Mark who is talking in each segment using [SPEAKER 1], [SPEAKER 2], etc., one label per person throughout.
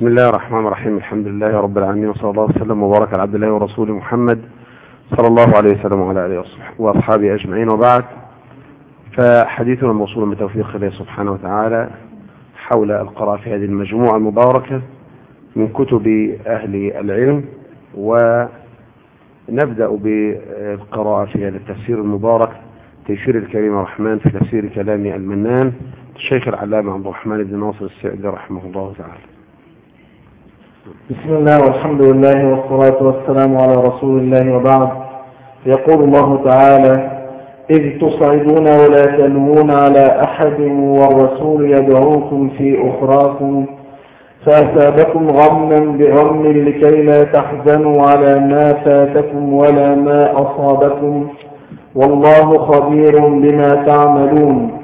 [SPEAKER 1] بسم الله الرحمن الرحيم. الحمد لله رب العالمين وصلى الله وسلم وبارك على عبد الله ورسوله محمد صلى الله عليه وسلم وعلى آله وأصحابه أجمعين. وبعد فحديثنا موصول بتوفيق الله سبحانه وتعالى حول القراءة في هذه المجموعة المباركة من كتب أهل العلم ونبدأ بالقراءة في هذا التفسير المبارك تيسير الكريم الرحمن في تفسير كلام المنان الشيخ العلامة عبد الرحمن بن ناصر السعدي رحمه الله تعالى.
[SPEAKER 2] بسم الله والحمد لله والصلاة والسلام على رسول الله وبعد. يقول الله تعالى إذ تصعدون ولا تلوون على أحد والرسول يدعوكم في أخراكم فأثابكم غما بغم لكي لا تحزنوا على ما فاتكم ولا ما أصابكم. والله خبير بما تعملون.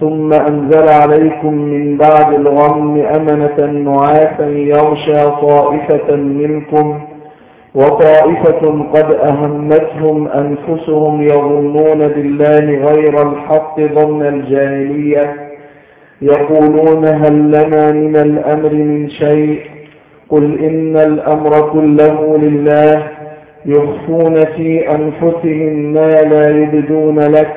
[SPEAKER 2] ثم أنزل عليكم من بعد الغم أمنة نعاسا يغشى طائفة منكم وطائفة قد أهمتهم أنفسهم يظنون بالله غير الحق ظن الجاهلية يقولون هل لنا من الأمر من شيء؟ قل إن الأمر كله لله يخفون في أنفسهم ما لا يبدون لك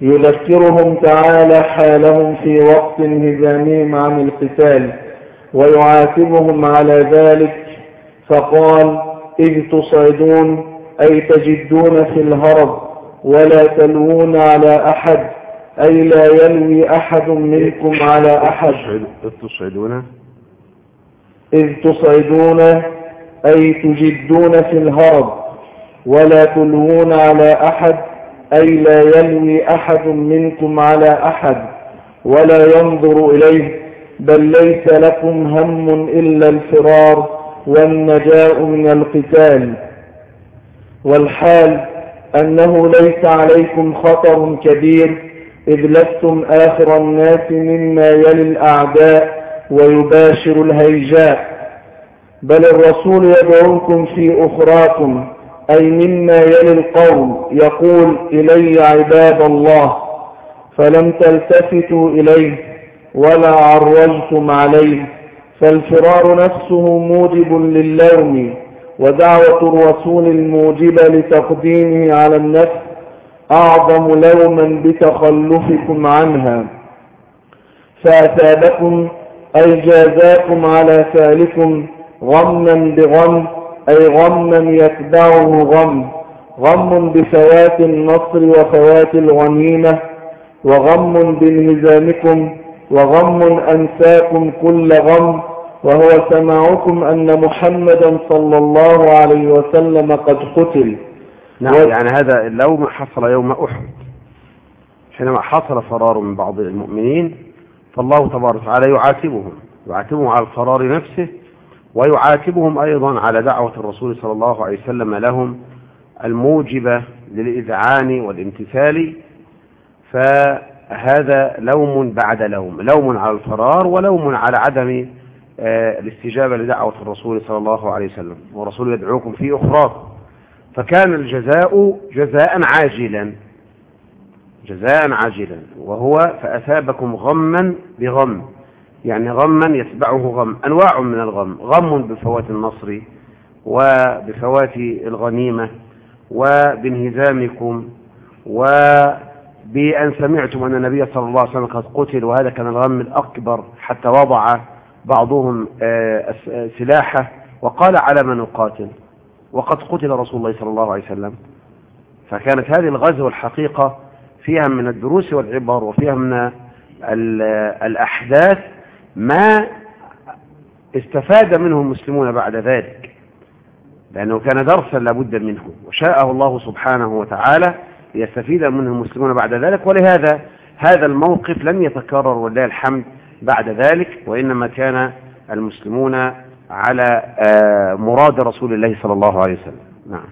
[SPEAKER 2] يذكرهم تعالى حالهم في وقت انهزامهم عن القتال ويعاتبهم على ذلك فقال إذ تصعدون أي تجدون في الهرب ولا تلوون على أحد أي لا يلوي أحد منكم على أحد.
[SPEAKER 1] إذ تصعدون.
[SPEAKER 2] إذ تصعدون أي تجدون في الهرب ولا تلوون على أحد أي لا يلوي أحد منكم على أحد ولا ينظر إليه بل ليس لكم هم إلا الفرار والنجاء من القتال. والحال أنه ليس عليكم خطر كبير إذ لستم آخر الناس مما يلي الأعداء ويباشر الهيجاء. بل الرسول يدعوكم في أخراكم أي مما يلي القول يقول إلي عباد الله فلم تلتفتوا إليه ولا عرجتم عليه فالفرار نفسه موجب للوم ودعوة الرسول الموجبة لتقديمه على النفس أعظم لوما بتخلفكم عنها. فأثابكم أي جازاكم على فعلكم غما بغم أي غما يتبعه غم. غم بفوات النصر وفوات الغنيمة. وغم بانهزامكم. وغم أنساكم كل غم. وهو سماعكم أن محمدا صلى الله عليه وسلم قد قتل.
[SPEAKER 1] نعم يعني هذا اللوم حصل يوم أحد حينما حصل فرار من بعض المؤمنين فالله تبارك وتعالى يعاتبهم يعاتبهم على الفرار نفسه ويعاتبهم أيضا على دعوة الرسول صلى الله عليه وسلم لهم الموجبة للإذعان والامتثال فهذا لوم بعد لوم لوم على الفرار ولوم على عدم الاستجابة لدعوة الرسول صلى الله عليه وسلم والرسول يدعوكم في أخراكم فكان الجزاء جزاء عاجلا جزاء عاجلا وهو فأثابكم غما بغم. يعني غما يتبعه غم. أنواع من الغم. غم بفوات النصر وبفوات الغنيمة وبانهزامكم وبأن سمعتم أن النبي صلى الله عليه وسلم قد قتل وهذا كان الغم الأكبر حتى وضع بعضهم سلاحه وقال على من نقاتل وقد قتل رسول الله صلى الله عليه وسلم. فكانت هذه الغزوة الحقيقة فيها من الدروس والعبر وفيها من الأحداث ما استفاد منه المسلمون بعد ذلك لأنه كان درسا لابد منه وشاءه الله سبحانه وتعالى ليستفيد منه المسلمون بعد ذلك. ولهذا هذا الموقف لم يتكرر ولله الحمد بعد ذلك وإنما كان المسلمون على مراد رسول الله صلى الله عليه وسلم. نعم.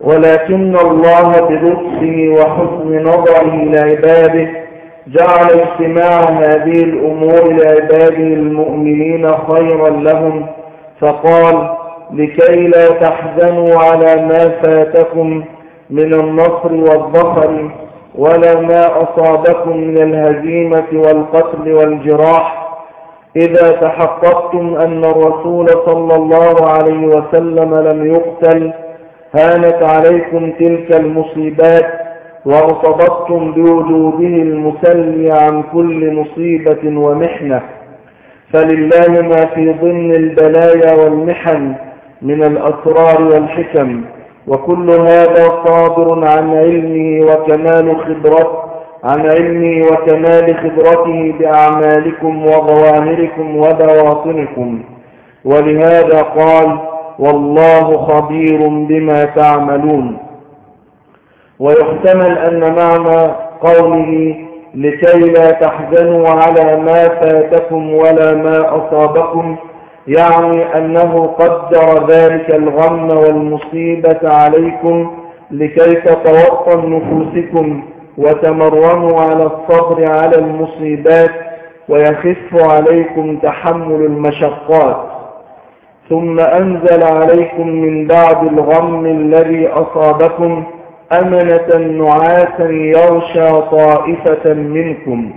[SPEAKER 2] ولكن الله بلطفه وحسن نظره لعباده جعل اجتماع هذه الأمور لعباده المؤمنين خيرا لهم. فقال لكي لا تحزنوا على ما فاتكم من النصر والظفر ولا ما أصابكم من الهزيمة والقتل والجراح. إذا تحققتم أن الرسول صلى الله عليه وسلم لم يقتل هانت عليكم تلك المصيبات وارتبطتم بوجوده المسلي عن كل مصيبة ومحنة. فلله ما في ضمن البلايا والمحن من الأسرار والحكم وكل هذا صادر عن علمه وكمال خبرته عن علمه وكمال خبرته بأعمالكم وظواهركم وبواطنكم. ولهذا قال والله خبير بما تعملون ويحتمل أن معنى قوله لكي لا تحزنوا على ما فاتكم ولا ما أصابكم يعني أنه قدر ذلك الغم والمصيبة عليكم لكي تتوطن نفوسكم وتمرنوا على الصبر على المصيبات ويخف عليكم تحمل المشقات. ثم أنزل عليكم من بعد الغم الذي أصابكم أمنة نعاسا يغشى طائفة منكم.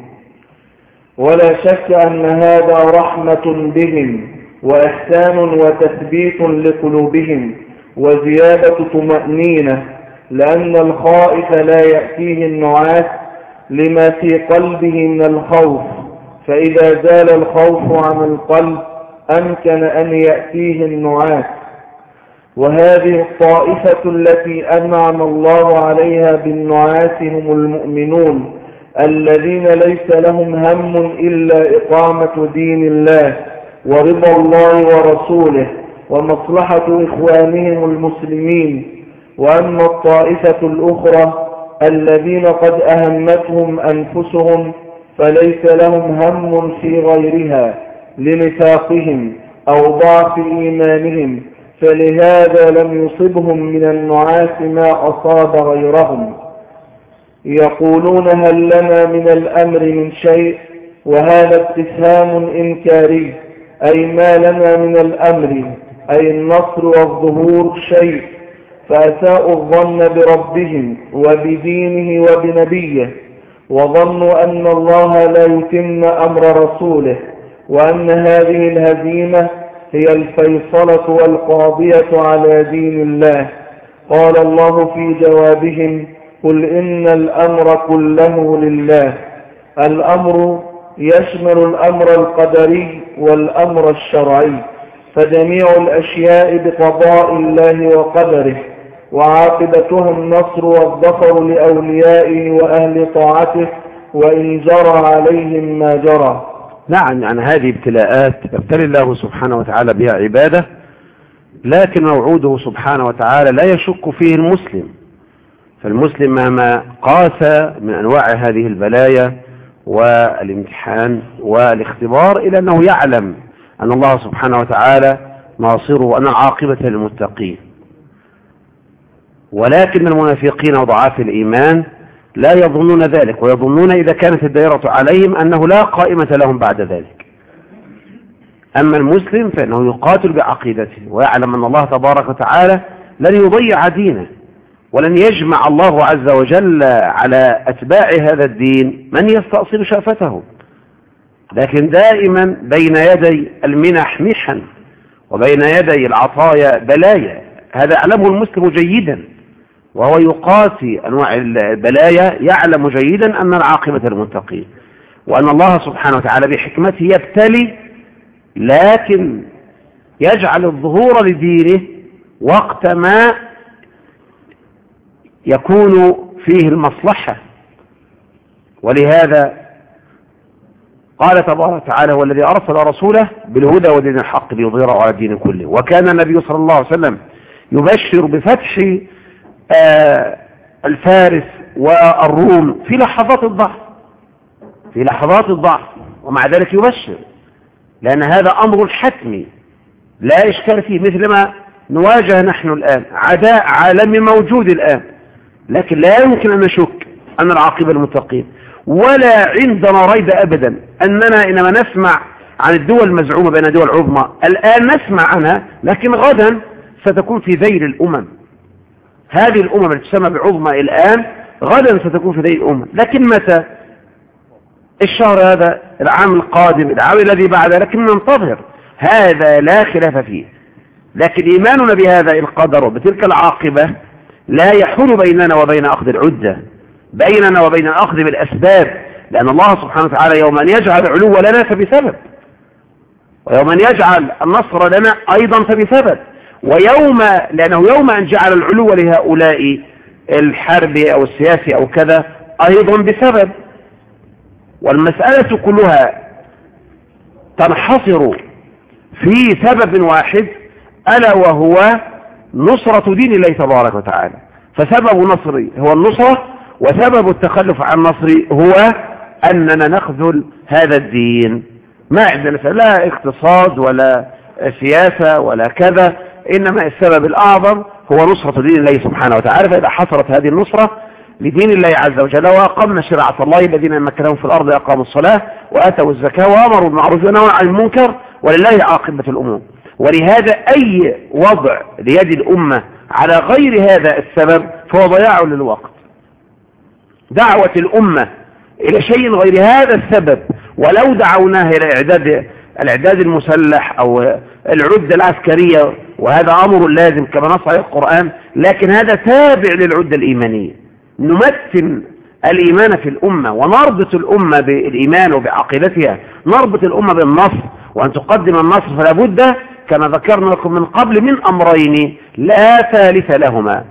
[SPEAKER 2] ولا شك أن هذا رحمة بهم وإحسان وتثبيت لقلوبهم وزيادة طمأنينة لأن الخائف لا يأتيه النعاس لما في قلبه من الخوف. فإذا زال الخوف عن القلب أمكن أن يأتيه النعاس. وهذه الطائفة التي أنعم الله عليها بالنعاس هم المؤمنون الذين ليس لهم هم إلا إقامة دين الله ورضا الله ورسوله ومصلحة إخوانهم المسلمين. وأما الطائفة الأخرى الذين قد أهمتهم أنفسهم فليس لهم هم في غيرها لنفاقهم أو ضعف إيمانهم فلهذا لم يصبهم من النعاس ما أصاب غيرهم. يقولون هل لنا من الأمر من شيء وهذا استفهام إنكاري أي ما لنا من الأمر أي النصر والظهور شيء فأساءوا الظن بربهم وبدينه وبنبيه وظنوا أن الله لا يتم أمر رسوله وأن هذه الهزيمة هي الفيصلة والقاضية على دين الله. قال الله في جوابهم قل إن الأمر كله لله. الأمر يشمل الأمر القدري والأمر الشرعي فجميع الأشياء بقضاء الله وقدره وعاقبتها النصر والظفر لأوليائه وأهل طاعته وإن جرى عليهم ما جرى.
[SPEAKER 1] نعم يعني هذه ابتلاءات يبتلي الله سبحانه وتعالى بها عباده لكن موعوده سبحانه وتعالى لا يشك فيه المسلم. فالمسلم مهما قاس من أنواع هذه البلايا والامتحان والاختبار إلى أنه يعلم أن الله سبحانه وتعالى ناصره وأن العاقبة للمتقين. ولكن المنافقين وضعاف الإيمان لا يظنون ذلك ويظنون إذا كانت الدائرة عليهم أنه لا قائمة لهم بعد ذلك. أما المسلم فإنه يقاتل بعقيدته ويعلم أن الله تبارك وتعالى لن يضيع دينه ولن يجمع الله عز وجل على أتباع هذا الدين من يستأصل شأفته. لكن دائما بين يدي المنح محن وبين يدي العطايا بلايا. هذا يعلمه المسلم جيدا. وهو يقاسي أنواع البلايا يعلم جيدا أن العاقبة المتقين وأن الله سبحانه وتعالى بحكمته يبتلي لكن يجعل الظهور لدينه وقت ما يكون فيه المصلحة ولهذا قال تبارك وتعالى هو الذي أرسل رسوله بالهدى ودين الحق ليظهره على الدين كله وكان النبي صلى الله عليه وسلم يبشر بفتح الفارس والروم في لحظات الضعف في لحظات الضعف ومع ذلك يبشر لأن هذا أمر حتمي لا إشكال فيه مثل ما نواجه نحن الآن عداء عالمي موجود الآن لكن لا يمكن أن نشك أن العاقبة المتقين ولا عندنا ريب أبدا أننا إنما نسمع عن الدول المزعومة بين دول عظمى الآن نسمع عنها لكن غدا ستكون في ذيل الأمم. هذه الأمم التي تسمى بعظمى الآن غدا ستكون في ذيل الأمم. لكن متى؟ الشهر هذا العام القادم العام الذي بعده لكن ننتظر. هذا لا خلاف فيه. لكن إيماننا بهذا القدر وبتلك العاقبة لا يحول بيننا وبين أخذ العدة. بيننا وبين الأخذ بالأسباب. لأن الله سبحانه وتعالى يوم أن يجعل العلو لنا فبسبب. ويوم أن يجعل النصر لنا أيضا فبسبب. ويوم لأنه يوم أن جعل العلو لهؤلاء الحرب أو السياسي أو كذا أيضا بسبب. والمسألة كلها تنحصر في سبب واحد ألا وهو نصرة دين الله تبارك وتعالى. فسبب نصري هو النصرة وسبب التخلف عن نصري هو أننا نخذل هذا الدين. ما عندنا لا اقتصاد ولا سياسة ولا كذا. إنما السبب الأعظم هو نصرة دين الله سبحانه وتعالى فإذا حصلت هذه النصرة لدين الله عز وجل وأقمنا شرعة الله الذين مكنهم في الأرض أقاموا الصلاة وآتوا الزكاة وأمروا بالمعروف ونهوا عن المنكر ولله عاقبة الأمور. ولهذا أي وضع ليد الأمة على غير هذا السبب فهو ضياع للوقت. دعوة الأمة إلى شيء غير هذا السبب ولو دعوناه إلى إعداد الإعداد المسلح أو العدة العسكرية وهذا أمر لازم كما نص عليه القرآن لكن هذا تابع للعدة الإيمانية. نمثل الإيمان في الأمة ونربط الأمة بالإيمان وبعقيدتها نربط الأمة بالنصر وأن تقدم النصر فلا بد كما ذكرنا لكم من قبل من أمرين لا ثالث لهما.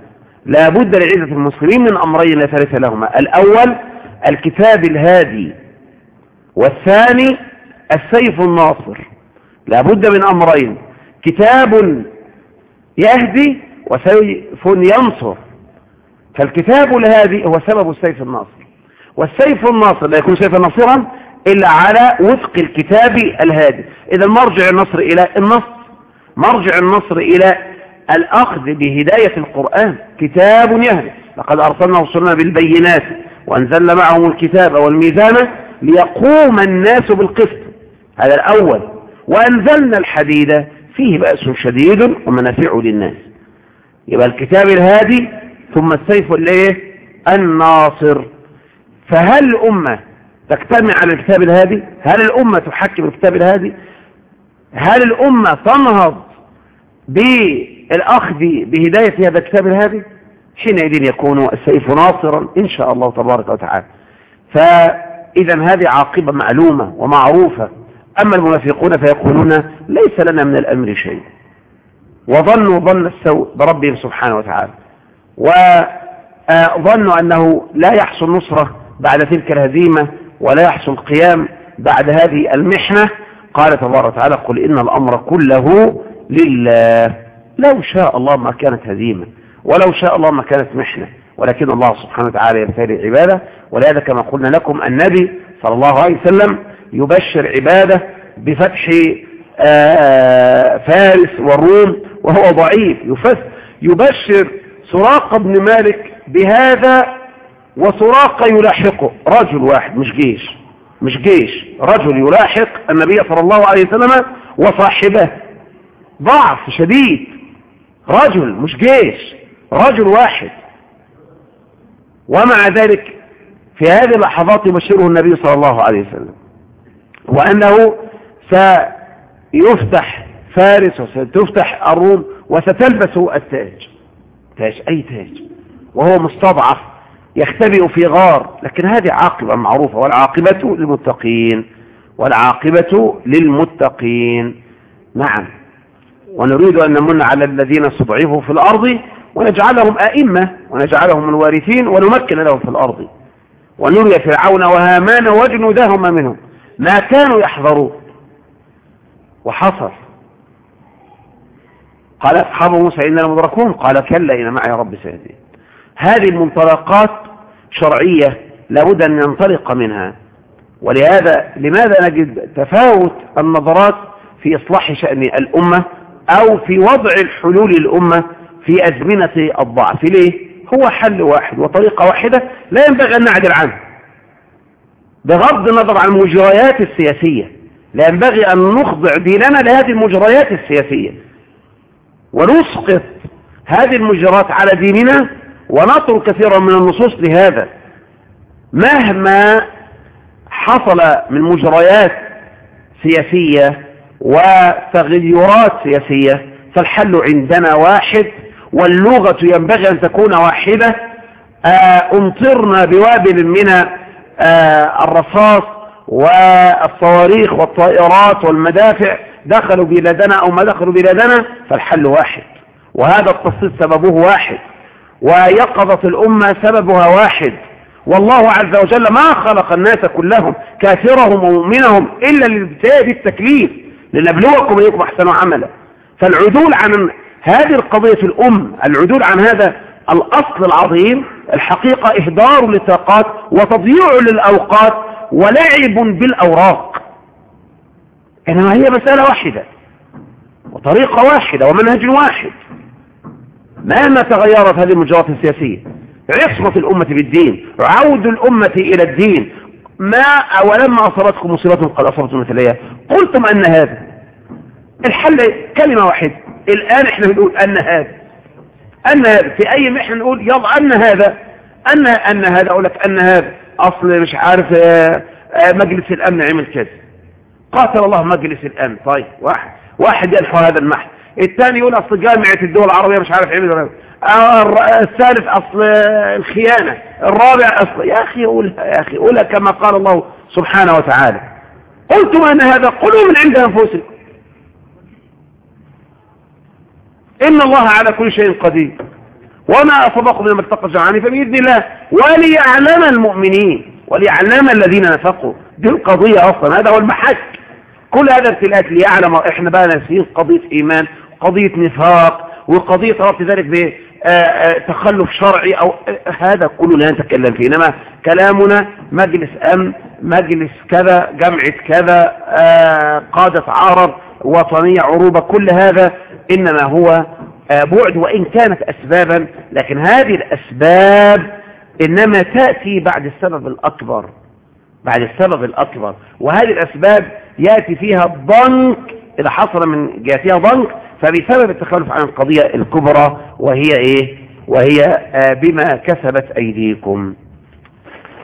[SPEAKER 1] لا بد لعزة المسلمين من أمرين لا ثالث لهما. الأول الكتاب الهادي والثاني السيف الناصر. لا بد من أمرين. كتاب يهدي وسيف ينصر. فالكتاب الهادي هو سبب السيف الناصر. والسيف الناصر لا يكون سيفا ناصرا إلا على وفق الكتاب الهادي. إذا مرجع النصر إلى النصر مرجع النصر إلى الأخذ بهداية القرآن. كتاب يهدي. لقد أرسلنا رسلنا بالبينات وأنزلنا معهم الكتاب والميزان ليقوم الناس بالقسط. هذا الأول. وأنزلنا الحديد فيه بأس شديد ومنافع للناس. يبقى الكتاب الهادي ثم السيف الإيه؟ الناصر. فهل الأمة تجتمع على الكتاب الهادي؟ هل الأمة تحكم الكتاب الهادي؟ هل الأمة تنهض بالأخذ بهداية هذا الكتاب الهادي؟ حينئذ يكون السيف ناصرا إن شاء الله تبارك وتعالى. فإذا هذه عاقبة معلومة ومعروفة أما المنافقون فيقولون ليس لنا من الأمر شيء. وظنوا ظن السوء بربهم سبحانه وتعالى. وظنوا أنه لا يحصل نصرة بعد تلك الهزيمة ولا يحصل قيام بعد هذه المحنة. قال تبارك وتعالى قل إن الأمر كله لله. لو شاء الله ما كانت هزيمة ولو شاء الله ما كانت محنة. ولكن الله سبحانه وتعالى يبتلي عباده ولهذا كما قلنا لكم النبي صلى الله عليه وسلم يبشر عباده بفتح فارس والروم وهو ضعيف يبشر سراق بن مالك بهذا وسراق يلاحقه رجل واحد مش جيش مش جيش رجل يلاحق النبي صلى الله عليه وسلم وصاحبه. ضعف شديد رجل مش جيش رجل واحد. ومع ذلك في هذه اللحظات يبشره النبي صلى الله عليه وسلم. وأنه سيفتح فارس وستفتح الروم وستلبس التاج. تاج أي تاج؟ وهو مستضعف يختبئ في غار. لكن هذه عاقبة معروفة والعاقبة للمتقين والعاقبة للمتقين. نعم. ونريد أن نمن على الذين استضعفوا في الأرض ونجعلهم أئمة ونجعلهم الوارثين ونمكن لهم في الأرض. ونري فرعون وهامان وجنودهما منهم. ما كانوا يحذرون. وحصل. قال أصحاب موسى إننا مدركون. قال كلا إن معي رب سيهدين. هذه المنطلقات شرعية لابد أن ننطلق منها. ولهذا لماذا نجد تفاوت النظرات في إصلاح شأن الأمة أو في وضع الحلول للأمة في أزمنة الضعف؟ ليه؟ هو حل واحد وطريقة واحدة لا ينبغي أن نعدل عنه. بغض النظر عن المجريات السياسية لا ينبغي أن نخضع ديننا لهذه المجريات السياسية. ونسقط هذه المجريات على ديننا ونطرق كثيرا من النصوص لهذا. مهما حصل من مجريات سياسية وتغيرات سياسية فالحل عندنا واحد واللغة ينبغي أن تكون واحدة. أمطرنا بوابل من الرصاص والصواريخ والطائرات والمدافع دخلوا بلادنا أو ما دخلوا بلادنا فالحل واحد. وهذا التصديق سببه واحد. ويقظة الأمة سببها واحد. والله عز وجل ما خلق الناس كلهم كافرهم ومؤمنهم إلا للابتلاء بالتكليف لنبلوكم أيكم أحسن عملا. فالعدول عن هذه القضية الأم العدول عن هذا الأصل العظيم الحقيقة إهدار للطاقات وتضييع للأوقات ولعب بالأوراق. إنما هي مسألة واحدة وطريقة واحدة ومنهج واحد. مهما تغيرت هذه المجرات السياسية؟ عصمة الأمة بالدين عود الأمة إلى الدين. ما ولما أصابتكم مصيبة قد أصابتم مثليها قلتم أن هذا الحل كلمة واحدة الآن إحنا بنقول أن هذا أن في أي محنة نقول يلا أن هذا أن أن هذا أقول لك أن هذا. أصل مش عارف آه، آه، مجلس الأمن عمل كذا. قاتل الله مجلس الأمن. طيب واحد. واحد ينحو هذا المحن. الثاني يقول أصل جامعة الدول العربية مش عارف عمل آه، الثالث أصل الخيانة. الرابع أصل يا أخي قولها يا أخي قولها كما قال الله سبحانه وتعالى. قلتم أن هذا قلوا من عند أنفسكم. إن الله على كل شيء قدير. وما أصبكم من مرتقى الجمعاني فبإذن الله. وليعلم المؤمنين. وليعلم الذين نفقوا. دي القضية أصلا. هذا هو المحك. كل هذا ابتلاءات ليعلم إحنا بقى ناسين قضية إيمان قضية نفاق وقضية ربط ذلك بتخلف شرعي أو هذا كله لا نتكلم فيه. إنما كلامنا مجلس أمن مجلس كذا جمعة كذا قادة عرب وطنية عروبة كل هذا إنما هو بعد وإن كانت أسبابا لكن هذه الأسباب إنما تأتي بعد السبب الأكبر. بعد السبب الأكبر. وهذه الأسباب يأتي فيها ضنك إذا حصل من جهتها ضنك فبسبب التخلف عن القضية الكبرى وهي إيه؟ وهي بما كسبت أيديكم.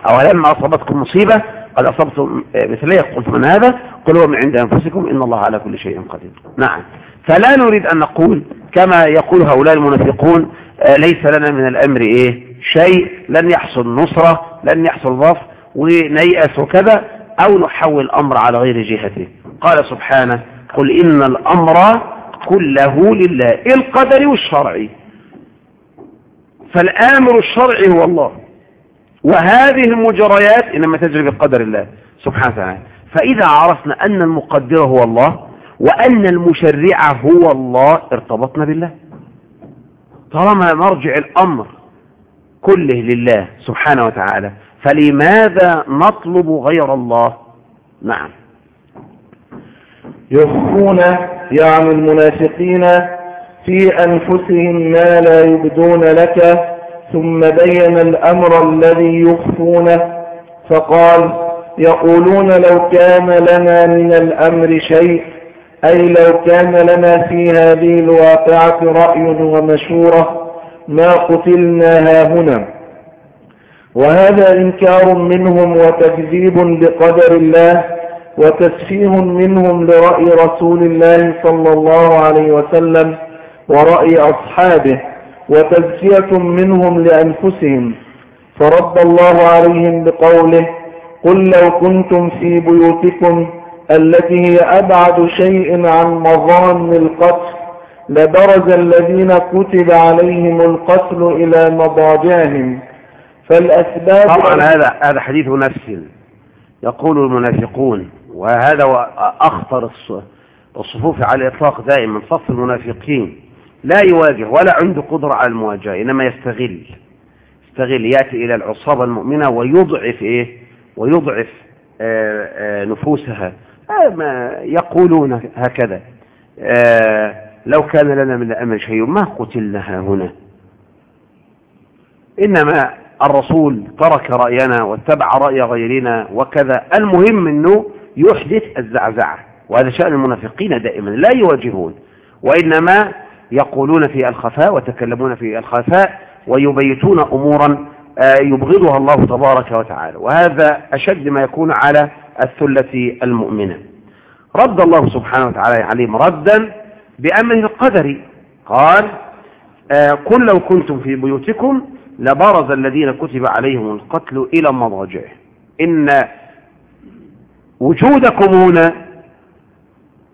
[SPEAKER 1] أولما أصابتكم مصيبة؟ قد أصبتم مثلية قلت من هذا؟ قل هو من عند أنفسكم إن الله على كل شيء قدير. نعم. فلا نريد أن نقول كما يقول هؤلاء المنافقون ليس لنا من الأمر إيه؟ شيء لن يحصل نصرة لن يحصل ظفر ونيأس وكذا أو نحول الأمر على غير جهته. قال سبحانه قل إن الأمر كله لله القدر والشرعي فالآمر الشرعي هو الله. وهذه المجريات إنما تجري بقدر الله سبحانه وتعالى. فإذا عرفنا أن المقدر هو الله وأن المشرع هو الله ارتبطنا بالله. طالما مرجع الأمر كله لله سبحانه وتعالى فلماذا نطلب غير الله؟ نعم.
[SPEAKER 2] يخفون يعني المنافقين في أنفسهم ما لا يبدون لك ثم بين الأمر الذي يخفونه فقال يقولون لو كان لنا من الأمر شيء أي لو كان لنا في هذه الواقعة رأي ومشورة ما قتلنا هاهنا وهذا إنكار منهم وتكذيب لقدر الله وتسفيه منهم لرأي رسول الله صلى الله عليه وسلم ورأي أصحابه وتزكية منهم لأنفسهم. فرد الله عليهم بقوله قل لو كنتم في بيوتكم التي هي أبعد شيء عن مظان القتل لبرز الذين كتب عليهم القتل إلى مضاجعهم. فالأسباب
[SPEAKER 1] طبعا هذا هذا حديث نفس يقول المنافقون وهذا أخطر الصفوف على الإطلاق دائما صف المنافقين. لا يواجه ولا عنده قدرة على المواجهة إنما يستغل يستغل يأتي إلى العصابة المؤمنة ويضعف إيه ويضعف آآ آآ نفوسها. ما يقولون هكذا. لو كان لنا من الأمر شيء ما قتلنا هنا. إنما الرسول ترك رأينا واتبع رأي غيرنا وكذا. المهم أنه يحدث الزعزعة وهذا شأن المنافقين دائما لا يواجهون. وإنما يقولون في الخفاء وتكلمون في الخفاء ويبيتون أمورا آه، يبغضها الله تبارك وتعالى. وهذا أشد ما يكون على الثلة المؤمنة رد الله سبحانه وتعالى عليهم ردا بأمره القدري قال آه، قل لو كنتم في بيوتكم لبرز الذين كتب عليهم القتل إلى مضاجعه. إن وجودكم هنا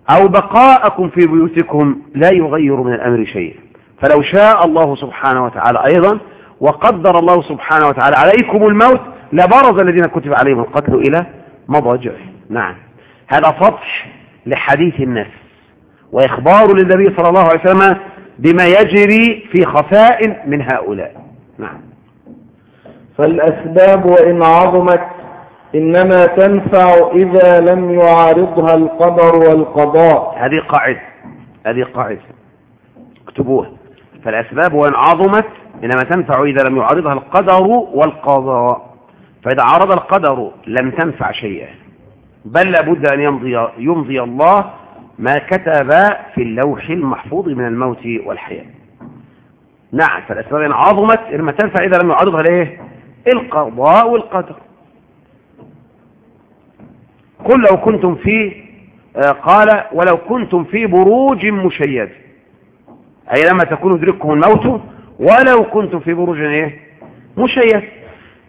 [SPEAKER 1] أو بقاءكم في بيوتكم لا يغير من الأمر شيئا. فلو شاء الله سبحانه وتعالى أيضا وقدر الله سبحانه وتعالى عليكم الموت لبرز الذين كتب عليهم القتل إلى مضاجعه. نعم. هذا سطح لحديث الناس وإخبار للنبي صلى الله عليه وسلم بما يجري في خفاء من هؤلاء. نعم.
[SPEAKER 2] فالأسباب وإن عظمت إنما تنفع إذا لم يعارضها القدر والقضاء.
[SPEAKER 1] هذه قاعدة. هذه قاعدة. اكتبوها. فالأسباب وإن عظمت إنما تنفع إذا لم يعارضها القدر والقضاء. فإذا عارض القدر لم تنفع شيئا بل لابد أن يمضي, يمضي الله ما كتب في اللوح المحفوظ من الموت والحياة. نعم فالأسباب إن عظمت إنما تنفع إذا لم يعارضها الايه القضاء والقدر. قل لو كنتم في آه، قال ولو كنتم في بروج مشيد. أي لما تكون يدرككم الموت ولو كنتم في بروج إيه؟ مشيد.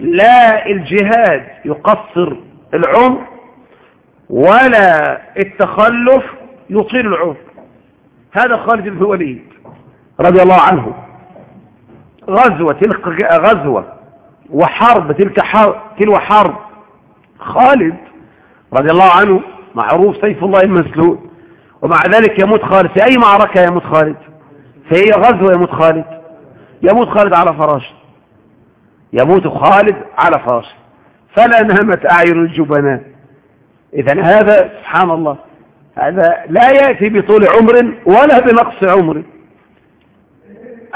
[SPEAKER 1] لا الجهاد يقصر العمر ولا التخلف يطيل العمر. هذا خالد بن الوليد رضي الله عنه. غزوة تلك غزوة وحرب تلك حرب تلو حرب. خالد رضي الله عنه معروف سيف الله المسلول ومع ذلك يموت خالد في أي معركة يموت خالد؟ في أي غزوة يموت خالد؟ يموت خالد على فراشه. يموت خالد على فراشه فلا نهمت أعين الجبناء. إذا هذا سبحان الله هذا لا يأتي بطول عمر ولا بنقص عمر.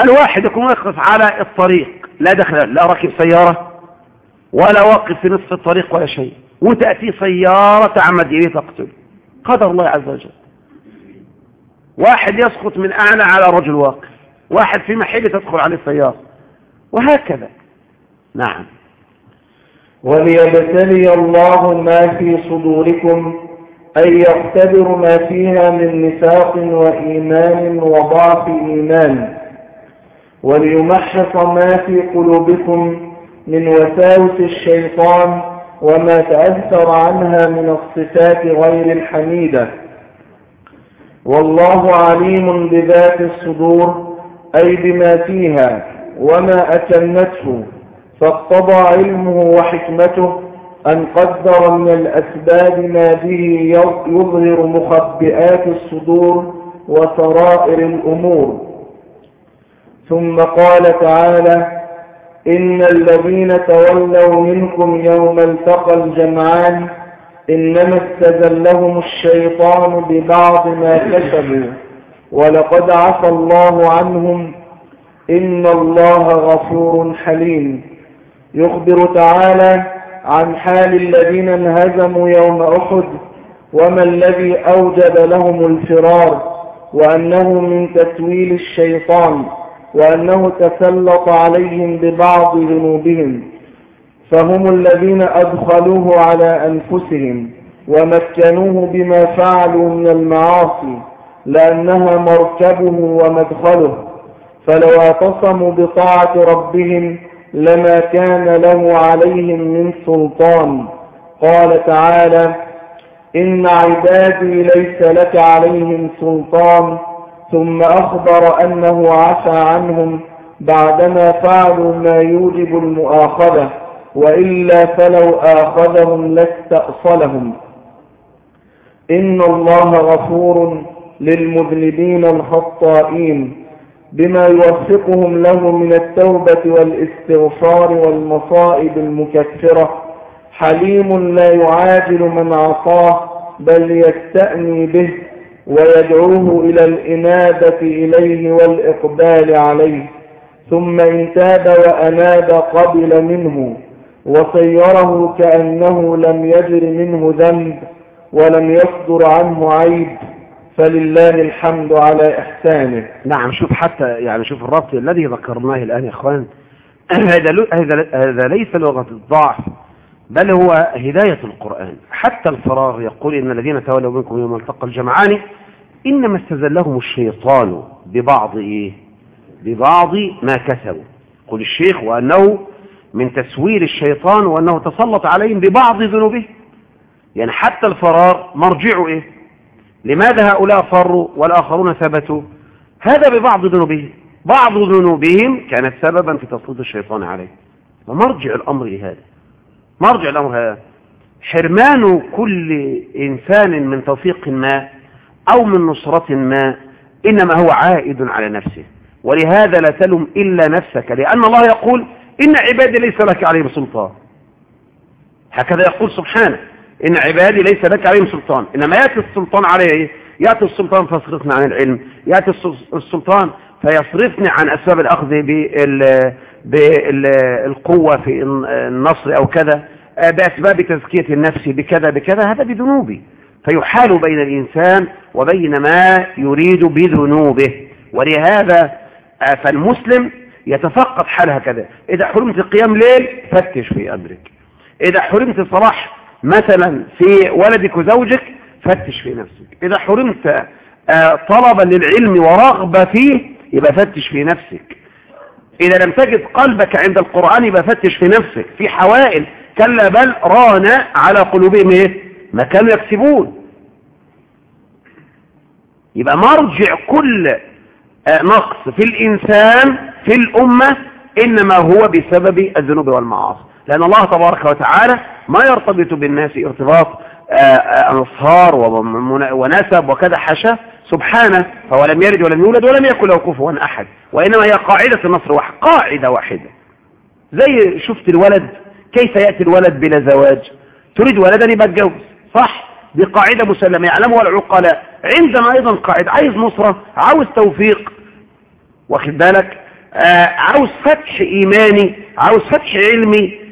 [SPEAKER 1] الواحد يكون واقف على الطريق لا دخل لا راكب سيارة ولا واقف في نصف الطريق ولا شيء. وتأتي سيارة تعمد إليه تقتل. قدر الله عز وجل. واحد يسقط من أعلى على رجل واقف. واحد في محل تدخل عليه السيارة. وهكذا. نعم.
[SPEAKER 2] وليبتلي الله ما في صدوركم أي يختبر ما فيها من نفاق وإيمان وضعف إيمان. وليمحص ما في قلوبكم من وساوس الشيطان وما تأثر عنها من الصفات غير الحميدة. والله عليم بذات الصدور أي بما فيها وما أتمته. فاقتضى علمه وحكمته أن قدر من الأسباب ما به يظهر مخبئات الصدور وسرائر الأمور. ثم قال تعالى إن الذين تولوا منكم يوم التقى الجمعان إنما استزلهم الشيطان ببعض ما كسبوا ولقد عفى الله عنهم إن الله غفور حليم. يخبر تعالى عن حال الذين انهزموا يوم أحد وما الذي أوجب لهم الفرار وأنه من تسويل الشيطان وأنه تسلط عليهم ببعض ذنوبهم فهم الذين أدخلوه على أنفسهم ومكنوه بما فعلوا من المعاصي لأنها مركبه ومدخله فلو اعتصموا بطاعة ربهم لما كان له عليهم من سلطان. قال تعالى إن عبادي ليس لك عليهم سلطان. ثم أخبر أنه عفى عنهم بعدما فعلوا ما يوجب المؤاخذة وإلا فلو آخذهم لاستأصلهم. إن الله غفور للمذنبين الخطائين. بما يوفقهم له من التوبة والإستغفار والمصائب المكفرة. حليم لا يعاجل من عصاه بل يستأني به ويدعوه إلى الإنابة إليه والإقبال عليه. ثم إن تاب وأناب قبل منه وصيره كأنه لم يجر منه ذنب ولم يصدر عنه عيب. فلله الحمد على إحسانه.
[SPEAKER 1] نعم شوف حتى يعني شوف الربط الذي ذكرناه الآن يا إخوان. هذا هذا ليس لغة الضعف بل هو هداية القرآن. حتى الفراغ يقول إن الذين تولوا منكم يوم التقى الجمعان إنما استزلهم الشيطان ببعض إيه ببعض ما كسبوا. قل الشيخ وأنه من تسوير الشيطان وأنه تسلط عليهم ببعض ذنوبه يعني حتى الفرار مرجعه إيه؟ لماذا هؤلاء فروا والآخرون ثبتوا؟ هذا ببعض ذنوبهم. بعض ذنوبهم كانت سببا في تسليط الشيطان عليه. ومرجع الأمر لهذا. مرجع الأمر هذا. حرمان كل إنسان من توفيق ما أو من نصرة ما إنما هو عائد على نفسه. ولهذا لا تلم إلا نفسك. لأن الله يقول إن عبادي ليس لك عليهم سلطان. هكذا يقول سبحانه. إن عبادي ليس لك عليهم سلطان. إنما يأتي السلطان عليه إيه؟ يأتي السلطان فيصرفنا عن العلم. يأتي السلطان فيصرفني عن أسباب الأخذ بالقوة في النصر أو كذا بأسباب تزكية النفس بكذا بكذا هذا بذنوبي. فيحال بين الإنسان وبين ما يريد بذنوبه. ولهذا فالمسلم يتفقد حال هكذا. إذا حرمت قيام ليل فتش في أمرك. إذا حرمت صلاح مثلا في ولدك وزوجك فتش في نفسك. إذا حرمت طلبا للعلم ورغبة فيه يبقى فتش في نفسك. إذا لم تجد قلبك عند القرآن يبقى فتش في نفسك. في حوائل كلا بل ران على قلوبهم إيه؟ ما كانوا يكسبون. يبقى مرجع كل نقص في الإنسان في الأمة إنما هو بسبب الذنوب والمعاصي. لأن الله تبارك وتعالى ما يرتبط بالناس ارتباط أنصار ونسب وكذا حشا سبحانه فهو لم يلد ولم يولد ولم يكن له كفوا أحد وإنما هي قاعدة النصر واحد قاعدة واحدة. زي شفت الولد كيف يأتي الولد بلا زواج؟ تريد ولدا يبقى تجوز صح؟ دي قاعدة مسلمة يعلمها العقلاء عندنا أيضا قاعدة عايز نصرة عاوز توفيق. واخد بالك؟ آه عاوز فتح إيماني عاوز فتح علمي.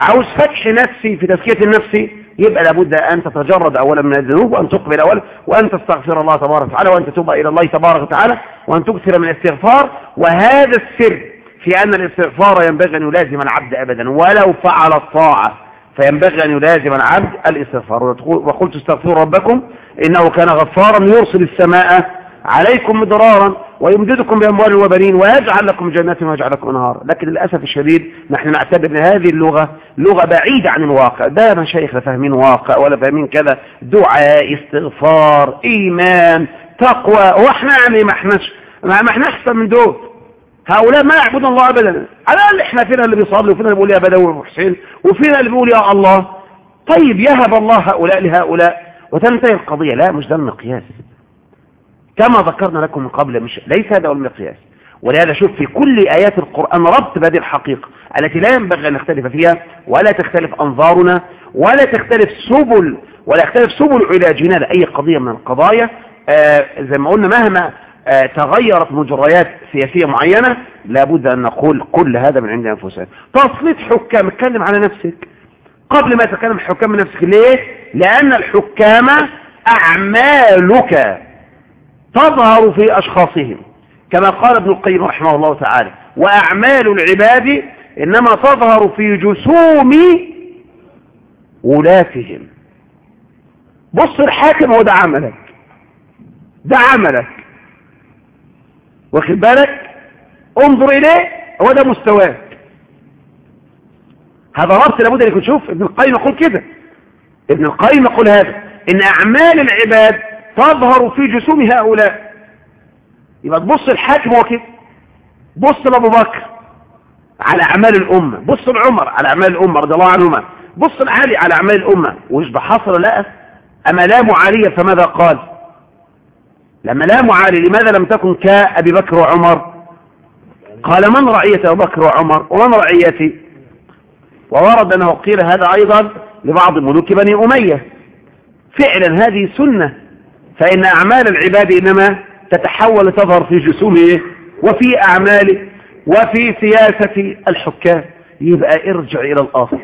[SPEAKER 1] عاوز فتح نفسي في تزكية النفس يبقى لابد أن تتجرد أولا من الذنوب وأن تقبل أولا وأن تستغفر الله تبارك وتعالى وأن تتوب إلى الله تبارك وتعالى وأن تكثر من الاستغفار. وهذا السر في أن الاستغفار ينبغي أن يلازم العبد أبدا ولو فعل الطاعة فينبغي أن يلازم العبد الاستغفار. وقلت استغفروا ربكم إنه كان غفارا يرسل السماء عليكم مدرارا. ويمددكم بأموال وبنين ويجعل لكم جنات ويجعل لكم أنهار. لكن للأسف الشديد نحن نعتبر هذه اللغة لغة بعيدة عن الواقع. ده مشايخ لا فاهمين واقع ولا فاهمين كذا. دعاء استغفار إيمان تقوى. وإحنا يعني ما احناش ما إحنا احسن من دول هؤلاء ما يعبدون الله ابدا. على الأقل إحنا فينا اللي بيصلي وفينا اللي بيقول يا بدوي وحسين وفينا اللي بيقول يا الله. طيب يهب الله هؤلاء لهؤلاء. وتنتهي القضية. لا مش ده المقياس. كما ذكرنا لكم من قبل مش ليس هذا هو المقياس ولهذا شوف في كل آيات القرآن ربط بهذه الحقيقة التي لا ينبغي أن نختلف فيها ولا تختلف أنظارنا ولا تختلف سبل ولا يختلف سبل علاجنا لأي قضية من القضايا. آه زي ما قلنا مهما آه تغيرت مجريات سياسية معينة لابد أن نقول كل هذا من عند أنفسنا. تسليط حكام اتكلم على نفسك. قبل ما تتكلم الحكام نفسك ليه؟ لأن الحكام أعمالك. تظهر في أشخاصهم. كما قال ابن القيم رحمه الله تعالى وأعمال العباد إنما تظهر في جسوم ولاتهم بص الحاكم هو ده عملك. ده عملك. واخد بالك؟ انظر إليه هو ده مستواك. هذا ربط لابد أن شوف ابن القيم يقول كده. ابن القيم يقول هذا إن أعمال العباد تظهر في جسوم هؤلاء. يبقى تبص الحاكم هو بص لأبو بكر على أعمال الأمة. بص لعمر على أعمال الأمة رضي الله عنهما. بص لعلي على أعمال الأمة. ويشبه حصل لا؟ أما لا معالية فماذا قال؟ لما لا معالي لماذا لم تكن كأبي بكر وعمر؟ قال من رعيه أبو بكر وعمر؟ ومن رعيتي وورد أنه قيل هذا أيضا لبعض ملوك بني أمية. فعلا هذه سنة فإن أعمال العباد إنما تتحول لتظهر في جسومه وفي أعماله وفي سياسة الحكام. يبقى ارجع إلى الأصل.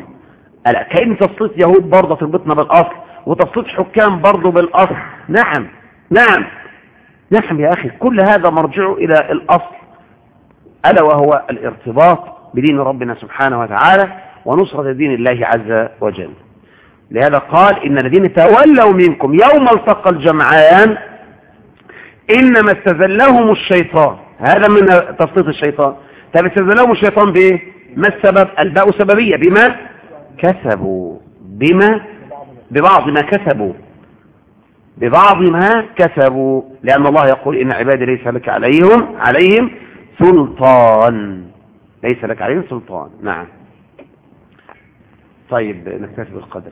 [SPEAKER 1] ألا كأن تسليط يهود برضه تربطنا بالأصل وتسليط حكام برضه بالأصل. نعم نعم نعم يا أخي. كل هذا مرجعه إلى الأصل. ألا وهو الارتباط بدين ربنا سبحانه وتعالى ونصرة دين الله عز وجل. لهذا قال إن الذين تولوا منكم يوم التقى الجمعان إنما استزلهم الشيطان. هذا من تسليط الشيطان. طب استزلهم الشيطان بإيه؟ ما السبب؟ الباء سببية. بما كسبوا. بما؟ ببعض ما كسبوا. ببعض ما كسبوا. لأن الله يقول إن عبادي ليس لك عليهم عليهم سلطان. ليس لك عليهم سلطان. نعم. طيب نكتفي بالقدر.